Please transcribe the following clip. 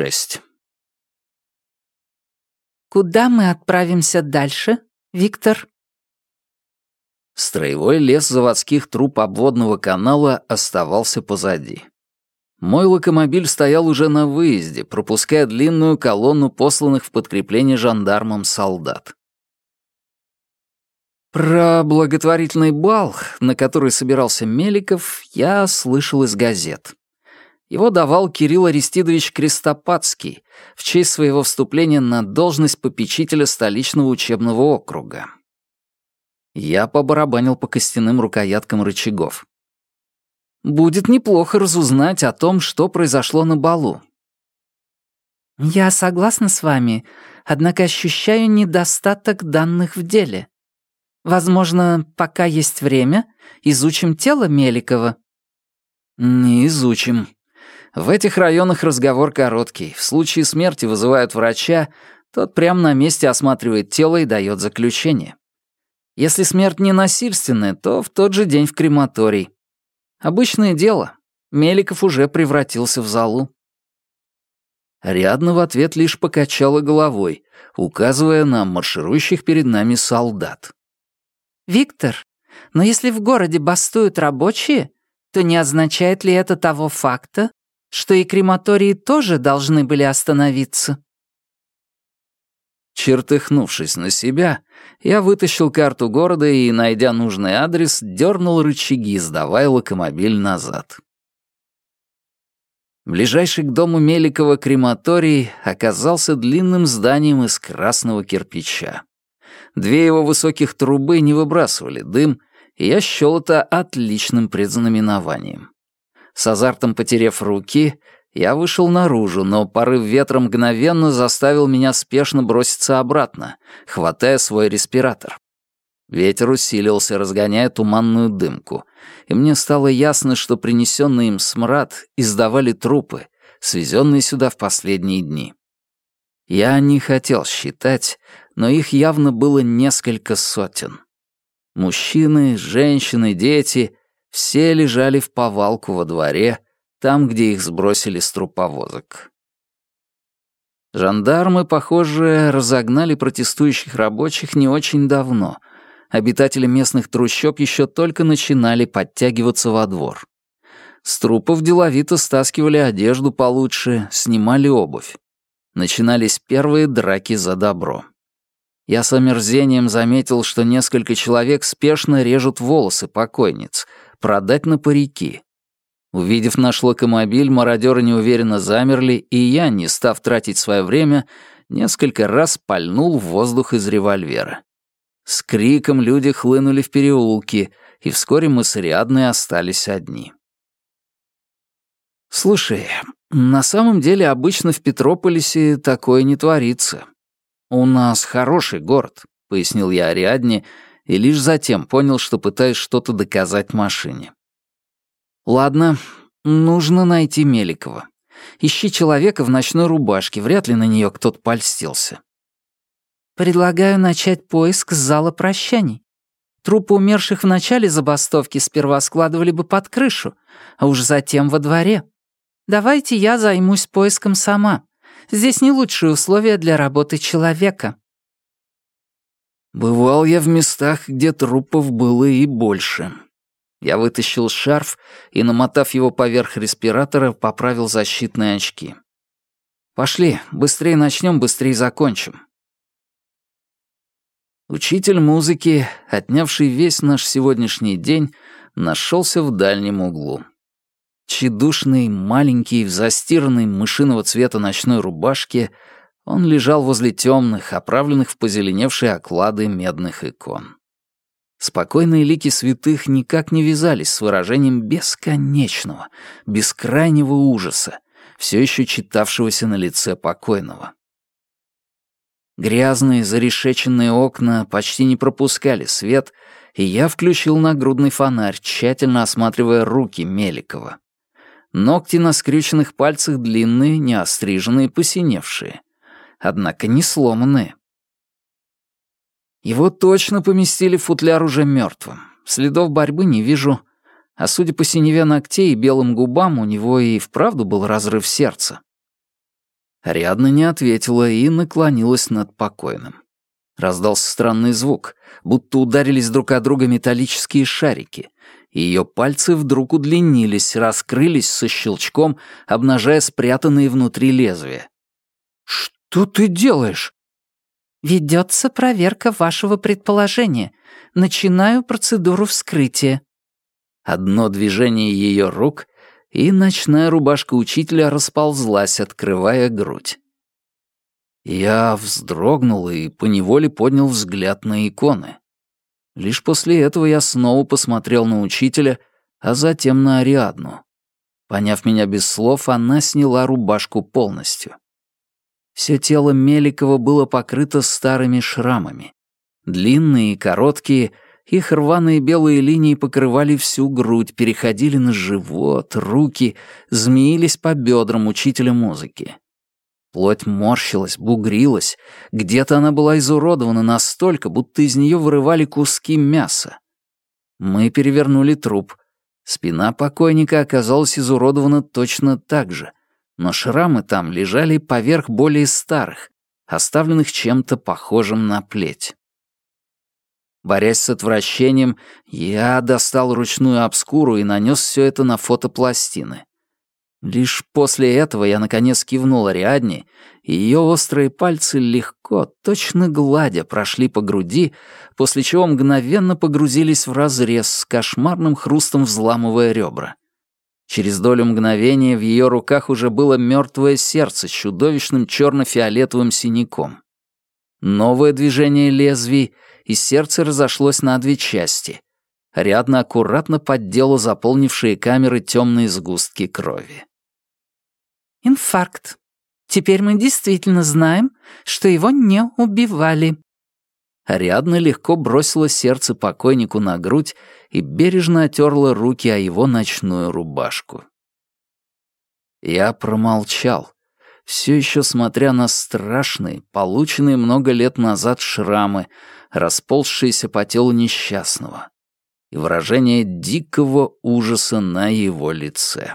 шесть. «Куда мы отправимся дальше, Виктор?» Строевой лес заводских труб обводного канала оставался позади. Мой локомобиль стоял уже на выезде, пропуская длинную колонну посланных в подкрепление жандармам солдат. Про благотворительный бал, на который собирался Меликов, я слышал из газет. Его давал Кирилл Аристидович Крестопадский в честь своего вступления на должность попечителя столичного учебного округа. Я побарабанил по костяным рукояткам рычагов. Будет неплохо разузнать о том, что произошло на балу. «Я согласна с вами, однако ощущаю недостаток данных в деле. Возможно, пока есть время, изучим тело Меликова». «Не изучим. В этих районах разговор короткий. В случае смерти вызывают врача, тот прямо на месте осматривает тело и дает заключение. Если смерть не насильственная, то в тот же день в крематорий. Обычное дело. Меликов уже превратился в залу. Рядно в ответ лишь покачала головой, указывая на марширующих перед нами солдат. «Виктор, но если в городе бастуют рабочие, то не означает ли это того факта, что и крематории тоже должны были остановиться?» Чертыхнувшись на себя, я вытащил карту города и, найдя нужный адрес, дернул рычаги, сдавая локомобиль назад. Ближайший к дому Меликова крематорий оказался длинным зданием из красного кирпича. Две его высоких трубы не выбрасывали дым, и я счел это отличным предзнаменованием. С азартом потерев руки, я вышел наружу, но порыв ветра мгновенно заставил меня спешно броситься обратно, хватая свой респиратор. Ветер усилился, разгоняя туманную дымку, и мне стало ясно, что принесенный им смрад издавали трупы, свезенные сюда в последние дни. Я не хотел считать, но их явно было несколько сотен. Мужчины, женщины, дети — все лежали в повалку во дворе, там, где их сбросили с труповозок. Жандармы, похоже, разогнали протестующих рабочих не очень давно. Обитатели местных трущоб еще только начинали подтягиваться во двор. С трупов деловито стаскивали одежду получше, снимали обувь. Начинались первые драки за добро. Я с омерзением заметил, что несколько человек спешно режут волосы покойниц, продать на парики. Увидев наш локомобиль, мародеры неуверенно замерли, и я, не став тратить свое время, несколько раз пальнул в воздух из револьвера. С криком люди хлынули в переулки, и вскоре мы с Риадной остались одни. «Слушай, на самом деле обычно в Петрополисе такое не творится. У нас хороший город», — пояснил я Ариадне, и лишь затем понял, что пытаюсь что-то доказать машине. Ладно, нужно найти Меликова. Ищи человека в ночной рубашке, вряд ли на нее кто-то польстился. Предлагаю начать поиск с зала прощаний. Трупы умерших в начале забастовки сперва складывали бы под крышу, а уж затем во дворе. Давайте я займусь поиском сама. Здесь не лучшие условия для работы человека. Бывал я в местах, где трупов было и больше. Я вытащил шарф и, намотав его поверх респиратора, поправил защитные очки. «Пошли, быстрее начнем, быстрее закончим». Учитель музыки, отнявший весь наш сегодняшний день, нашелся в дальнем углу. Чедушный, маленький, в застиранной мышиного цвета ночной рубашке, он лежал возле темных, оправленных в позеленевшие оклады медных икон. Спокойные лики святых никак не вязались с выражением бесконечного, бескрайнего ужаса, все еще читавшегося на лице покойного. Грязные зарешеченные окна почти не пропускали свет, и я включил нагрудный фонарь, тщательно осматривая руки Меликова. Ногти на скрюченных пальцах длинные, неостриженные, посиневшие. Однако не сломанные. Его точно поместили в футляр уже мертвым. Следов борьбы не вижу. А судя по синеве ногтей и белым губам, у него и вправду был разрыв сердца. Ариадна не ответила и наклонилась над покойным. Раздался странный звук, будто ударились друг о друга металлические шарики, и ее пальцы вдруг удлинились, раскрылись со щелчком, обнажая спрятанные внутри лезвия. «Что ты делаешь?» «Ведется проверка вашего предположения. Начинаю процедуру вскрытия». Одно движение ее рук, и ночная рубашка учителя расползлась, открывая грудь. Я вздрогнул и поневоле поднял взгляд на иконы. Лишь после этого я снова посмотрел на учителя, а затем на Ариадну. Поняв меня без слов, она сняла рубашку полностью. Все тело Меликова было покрыто старыми шрамами. Длинные и короткие, их рваные белые линии покрывали всю грудь, переходили на живот, руки, змеились по бедрам учителя музыки. Плоть морщилась, бугрилась, где-то она была изуродована настолько, будто из нее вырывали куски мяса. Мы перевернули труп. Спина покойника оказалась изуродована точно так же, но шрамы там лежали поверх более старых, оставленных чем-то похожим на плеть. Борясь с отвращением, я достал ручную обскуру и нанес все это на фотопластины. Лишь после этого я наконец кивнул Ариадне, и ее острые пальцы легко, точно гладя, прошли по груди, после чего мгновенно погрузились в разрез с кошмарным хрустом взламывая ребра. Через долю мгновения в ее руках уже было мертвое сердце с чудовищным черно-фиолетовым синяком. Новое движение лезвий, и сердце разошлось на две части. Ариадна аккуратно поддела заполнившие камеры темные сгустки крови. Инфаркт. Теперь мы действительно знаем, что его не убивали». Ариадна легко бросила сердце покойнику на грудь и бережно отерла руки о его ночную рубашку. Я промолчал, все еще смотря на страшные, полученные много лет назад шрамы, расползшиеся по телу несчастного, и выражение дикого ужаса на его лице.